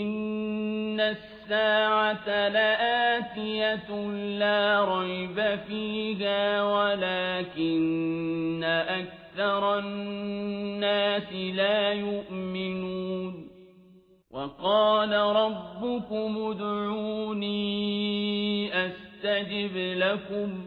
إن الساعة لآتية لا ريب فيها ولكن أكثر الناس لا يؤمنون وقال ربكم ادعوني أستجب لكم